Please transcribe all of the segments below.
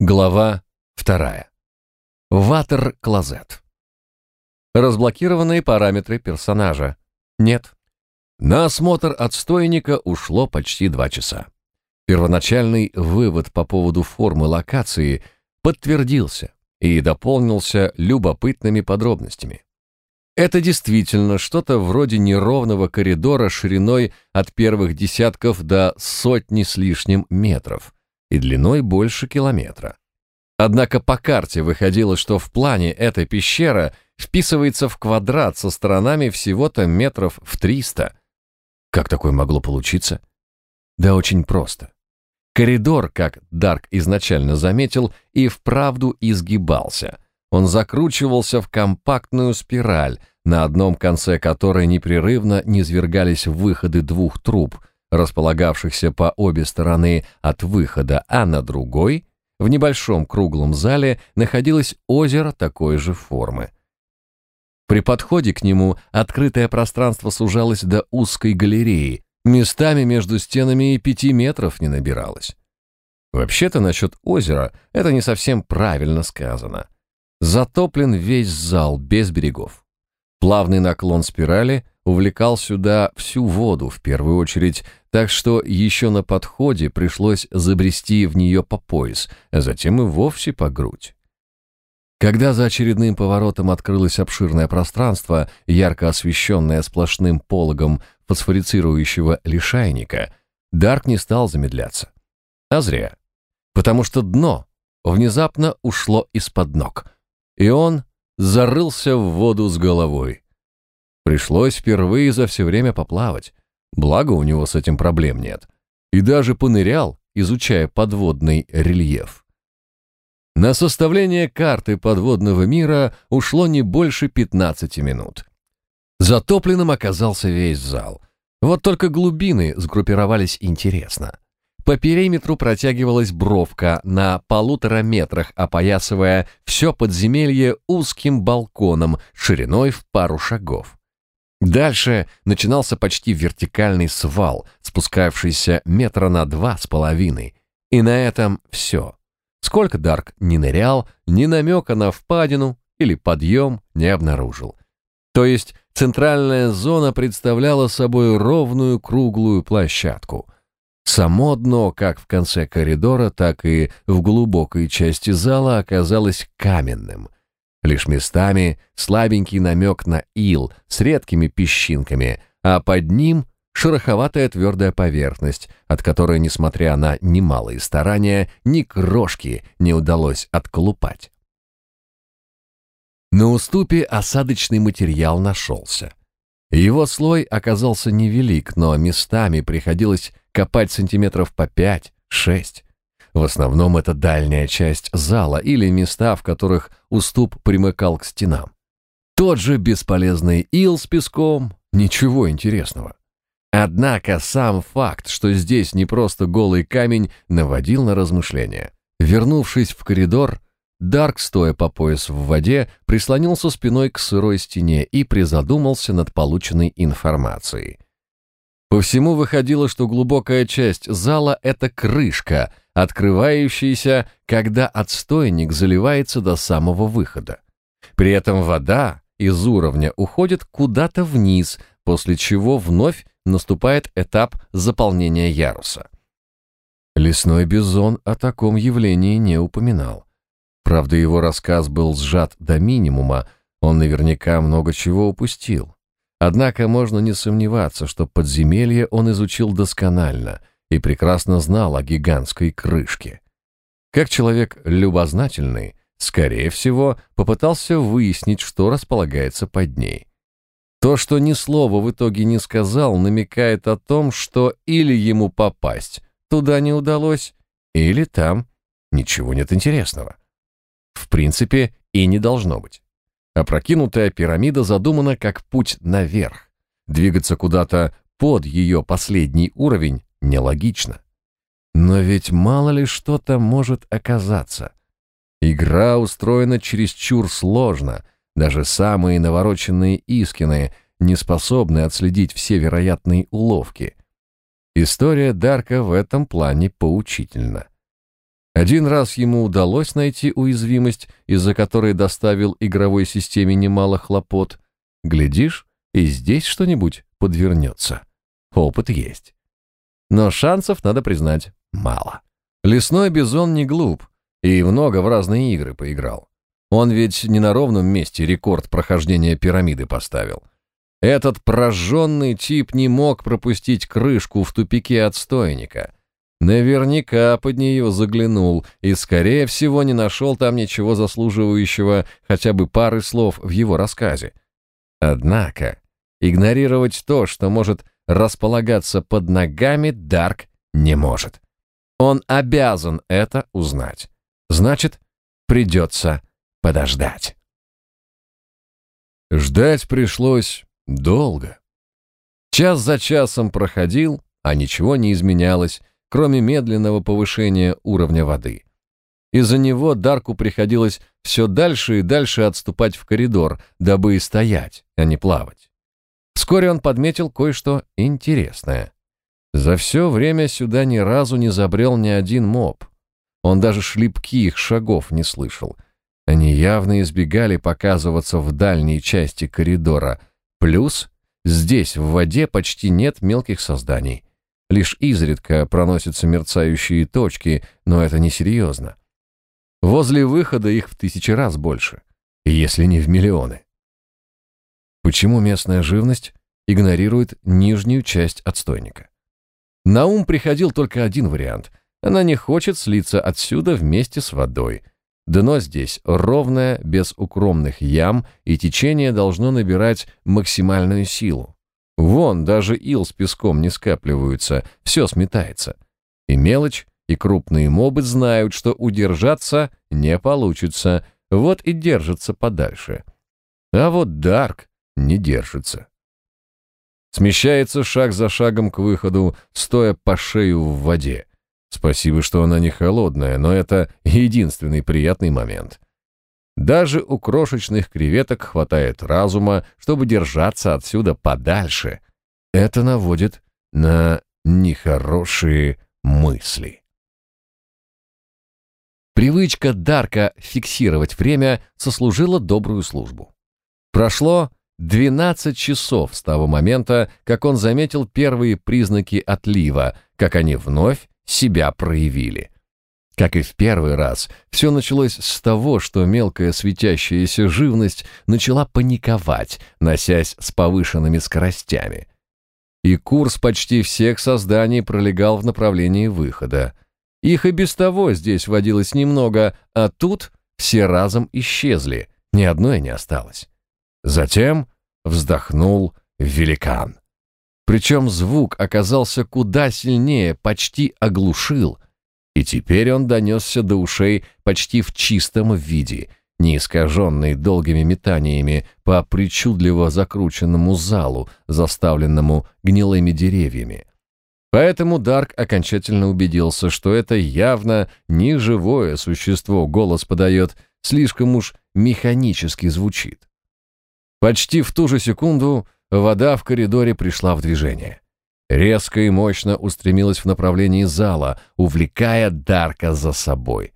Глава вторая. Ватер-клозет. Разблокированные параметры персонажа. Нет. На осмотр отстойника ушло почти два часа. Первоначальный вывод по поводу формы локации подтвердился и дополнился любопытными подробностями. Это действительно что-то вроде неровного коридора шириной от первых десятков до сотни с лишним метров и длиной больше километра. Однако по карте выходило, что в плане эта пещера вписывается в квадрат со сторонами всего-то метров в 300. Как такое могло получиться? Да очень просто. Коридор, как Дарк изначально заметил, и вправду изгибался. Он закручивался в компактную спираль, на одном конце которой непрерывно низвергались выходы двух труб, располагавшихся по обе стороны от выхода, а на другой, в небольшом круглом зале, находилось озеро такой же формы. При подходе к нему открытое пространство сужалось до узкой галереи, Местами между стенами и пяти метров не набиралось. Вообще-то насчет озера это не совсем правильно сказано. Затоплен весь зал без берегов. Плавный наклон спирали увлекал сюда всю воду в первую очередь, так что еще на подходе пришлось забрести в нее по пояс, а затем и вовсе по грудь. Когда за очередным поворотом открылось обширное пространство, ярко освещенное сплошным пологом фосфорицирующего лишайника, Дарк не стал замедляться. А зря. Потому что дно внезапно ушло из-под ног, и он зарылся в воду с головой. Пришлось впервые за все время поплавать, благо у него с этим проблем нет, и даже понырял, изучая подводный рельеф. На составление карты подводного мира ушло не больше 15 минут. Затопленным оказался весь зал. Вот только глубины сгруппировались интересно. По периметру протягивалась бровка на полутора метрах, опоясывая все подземелье узким балконом шириной в пару шагов. Дальше начинался почти вертикальный свал, спускавшийся метра на два с половиной. И на этом все. Сколько Дарк ни нырял, ни намека на впадину или подъем не обнаружил. То есть центральная зона представляла собой ровную круглую площадку. Само дно, как в конце коридора, так и в глубокой части зала, оказалось каменным. Лишь местами слабенький намек на ил с редкими песчинками, а под ним шероховатая твердая поверхность, от которой, несмотря на немалые старания, ни крошки не удалось отколупать. На уступе осадочный материал нашелся. Его слой оказался невелик, но местами приходилось копать сантиметров по пять-шесть. В основном это дальняя часть зала или места, в которых уступ примыкал к стенам. Тот же бесполезный ил с песком, ничего интересного. Однако сам факт, что здесь не просто голый камень, наводил на размышления. Вернувшись в коридор, Дарк, стоя по пояс в воде, прислонился спиной к сырой стене и призадумался над полученной информацией. По всему выходило, что глубокая часть зала — это крышка, открывающаяся, когда отстойник заливается до самого выхода. При этом вода из уровня уходит куда-то вниз, после чего вновь наступает этап заполнения яруса. Лесной бизон о таком явлении не упоминал. Правда, его рассказ был сжат до минимума, он наверняка много чего упустил. Однако можно не сомневаться, что подземелье он изучил досконально и прекрасно знал о гигантской крышке. Как человек любознательный, скорее всего, попытался выяснить, что располагается под ней. То, что ни слова в итоге не сказал, намекает о том, что или ему попасть туда не удалось, или там ничего нет интересного. В принципе, и не должно быть. Опрокинутая пирамида задумана как путь наверх. Двигаться куда-то под ее последний уровень нелогично. Но ведь мало ли что то может оказаться. Игра устроена чересчур сложно, даже самые навороченные Искины не способны отследить все вероятные уловки. История Дарка в этом плане поучительна. Один раз ему удалось найти уязвимость, из-за которой доставил игровой системе немало хлопот. Глядишь, и здесь что-нибудь подвернется. Опыт есть. Но шансов, надо признать, мало. Лесной бизон не глуп и много в разные игры поиграл. Он ведь не на ровном месте рекорд прохождения пирамиды поставил. Этот прожженный тип не мог пропустить крышку в тупике отстойника — Наверняка под нее заглянул и, скорее всего, не нашел там ничего заслуживающего хотя бы пары слов в его рассказе. Однако игнорировать то, что может располагаться под ногами, Дарк не может. Он обязан это узнать. Значит, придется подождать. Ждать пришлось долго. Час за часом проходил, а ничего не изменялось, кроме медленного повышения уровня воды. Из-за него Дарку приходилось все дальше и дальше отступать в коридор, дабы и стоять, а не плавать. Вскоре он подметил кое-что интересное. За все время сюда ни разу не забрел ни один моб. Он даже шлепки их шагов не слышал. Они явно избегали показываться в дальней части коридора. Плюс здесь в воде почти нет мелких созданий. Лишь изредка проносятся мерцающие точки, но это несерьезно. Возле выхода их в тысячи раз больше, если не в миллионы. Почему местная живность игнорирует нижнюю часть отстойника? На ум приходил только один вариант. Она не хочет слиться отсюда вместе с водой. Дно здесь ровное, без укромных ям, и течение должно набирать максимальную силу. Вон, даже ил с песком не скапливаются, все сметается. И мелочь, и крупные мобы знают, что удержаться не получится, вот и держатся подальше. А вот Дарк не держится. Смещается шаг за шагом к выходу, стоя по шею в воде. Спасибо, что она не холодная, но это единственный приятный момент. Даже у крошечных креветок хватает разума, чтобы держаться отсюда подальше. Это наводит на нехорошие мысли. Привычка Дарка фиксировать время сослужила добрую службу. Прошло 12 часов с того момента, как он заметил первые признаки отлива, как они вновь себя проявили. Как и в первый раз, все началось с того, что мелкая светящаяся живность начала паниковать, носясь с повышенными скоростями. И курс почти всех созданий пролегал в направлении выхода. Их и без того здесь водилось немного, а тут все разом исчезли, ни одной не осталось. Затем вздохнул великан. Причем звук оказался куда сильнее, почти оглушил — и теперь он донесся до ушей почти в чистом виде, не искаженный долгими метаниями по причудливо закрученному залу, заставленному гнилыми деревьями. Поэтому Дарк окончательно убедился, что это явно не живое существо голос подает, слишком уж механически звучит. Почти в ту же секунду вода в коридоре пришла в движение резко и мощно устремилась в направлении зала, увлекая Дарка за собой.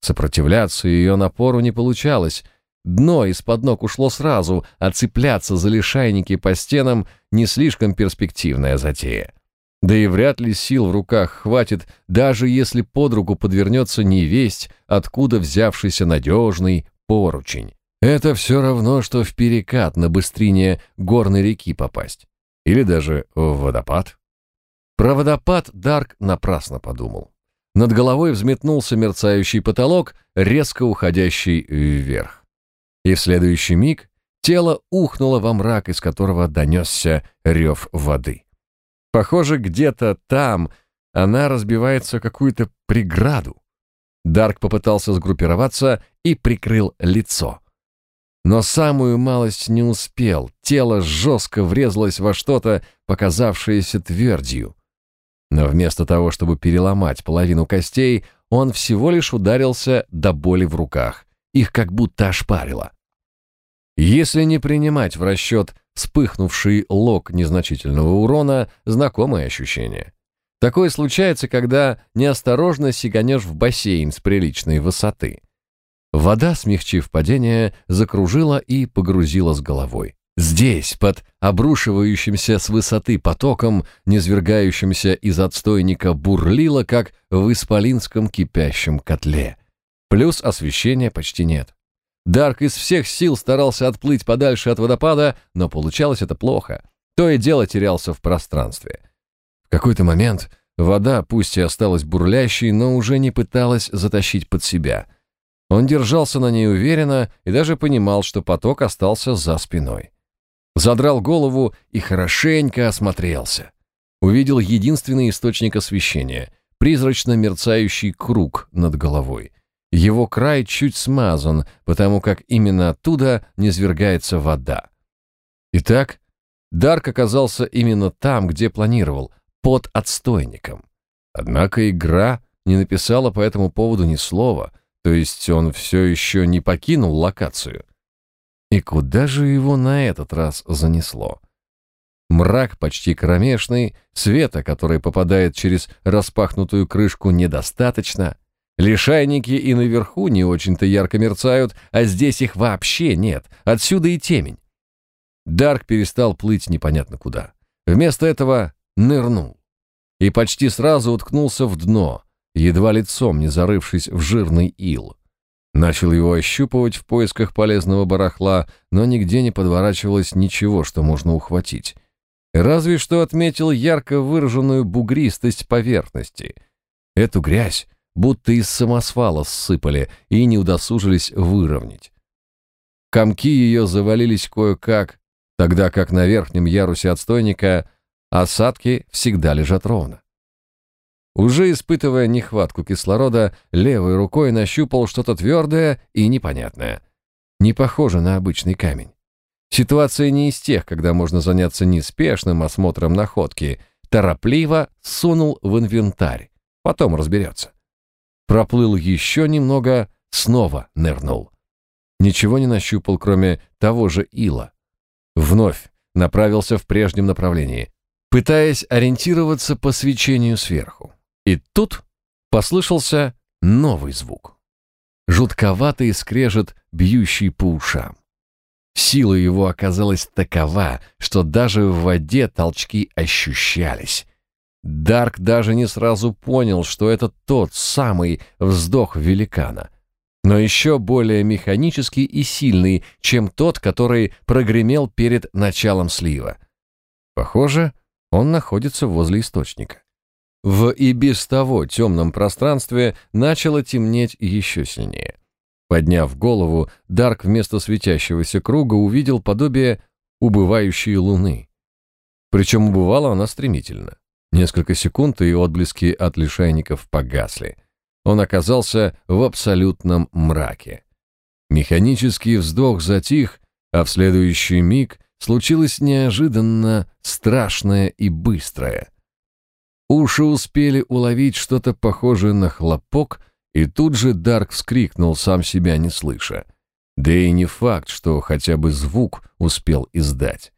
Сопротивляться ее напору не получалось. Дно из-под ног ушло сразу, а цепляться за лишайники по стенам не слишком перспективная затея. Да и вряд ли сил в руках хватит, даже если под руку подвернется невесть, откуда взявшийся надежный поручень. Это все равно, что в перекат на быстрине горной реки попасть. Или даже в водопад. Про водопад Дарк напрасно подумал. Над головой взметнулся мерцающий потолок, резко уходящий вверх. И в следующий миг тело ухнуло во мрак, из которого донесся рев воды. Похоже, где-то там она разбивается какую-то преграду. Дарк попытался сгруппироваться и прикрыл лицо. Но самую малость не успел, тело жестко врезалось во что-то, показавшееся твердью. Но вместо того, чтобы переломать половину костей, он всего лишь ударился до боли в руках. Их как будто ошпарило. Если не принимать в расчет вспыхнувший лог незначительного урона, знакомое ощущение. Такое случается, когда неосторожно сиганешь в бассейн с приличной высоты. Вода, смягчив падение, закружила и погрузила с головой. Здесь, под обрушивающимся с высоты потоком, низвергающимся из отстойника, бурлило, как в исполинском кипящем котле. Плюс освещения почти нет. Дарк из всех сил старался отплыть подальше от водопада, но получалось это плохо. То и дело терялся в пространстве. В какой-то момент вода, пусть и осталась бурлящей, но уже не пыталась затащить под себя. Он держался на ней уверенно и даже понимал, что поток остался за спиной. Задрал голову и хорошенько осмотрелся. Увидел единственный источник освещения — призрачно мерцающий круг над головой. Его край чуть смазан, потому как именно оттуда низвергается вода. Итак, Дарк оказался именно там, где планировал, под отстойником. Однако игра не написала по этому поводу ни слова, то есть он все еще не покинул локацию. И куда же его на этот раз занесло? Мрак почти кромешный, света, который попадает через распахнутую крышку, недостаточно. Лишайники и наверху не очень-то ярко мерцают, а здесь их вообще нет. Отсюда и темень. Дарк перестал плыть непонятно куда. Вместо этого нырнул. И почти сразу уткнулся в дно, едва лицом не зарывшись в жирный ил. Начал его ощупывать в поисках полезного барахла, но нигде не подворачивалось ничего, что можно ухватить. Разве что отметил ярко выраженную бугристость поверхности. Эту грязь будто из самосвала ссыпали и не удосужились выровнять. Комки ее завалились кое-как, тогда как на верхнем ярусе отстойника осадки всегда лежат ровно. Уже испытывая нехватку кислорода, левой рукой нащупал что-то твердое и непонятное. Не похоже на обычный камень. Ситуация не из тех, когда можно заняться неспешным осмотром находки. Торопливо сунул в инвентарь. Потом разберется. Проплыл еще немного, снова нырнул. Ничего не нащупал, кроме того же ила. Вновь направился в прежнем направлении, пытаясь ориентироваться по свечению сверху. И тут послышался новый звук. Жутковатый скрежет, бьющий по ушам. Сила его оказалась такова, что даже в воде толчки ощущались. Дарк даже не сразу понял, что это тот самый вздох великана, но еще более механический и сильный, чем тот, который прогремел перед началом слива. Похоже, он находится возле источника. В и без того темном пространстве начало темнеть еще сильнее. Подняв голову, Дарк вместо светящегося круга увидел подобие убывающей луны. Причем убывала она стремительно. Несколько секунд, и отблески от лишайников погасли. Он оказался в абсолютном мраке. Механический вздох затих, а в следующий миг случилось неожиданно страшное и быстрое — Уши успели уловить что-то похожее на хлопок, и тут же Дарк вскрикнул, сам себя не слыша. Да и не факт, что хотя бы звук успел издать.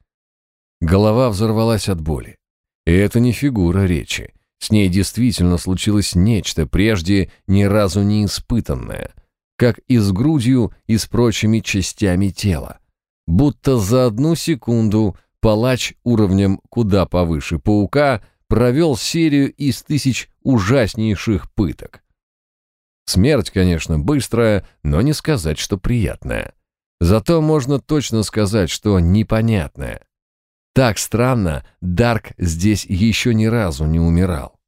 Голова взорвалась от боли. И это не фигура речи. С ней действительно случилось нечто, прежде ни разу не испытанное, как и с грудью, и с прочими частями тела. Будто за одну секунду палач уровнем куда повыше паука провел серию из тысяч ужаснейших пыток. Смерть, конечно, быстрая, но не сказать, что приятная. Зато можно точно сказать, что непонятная. Так странно, Дарк здесь еще ни разу не умирал.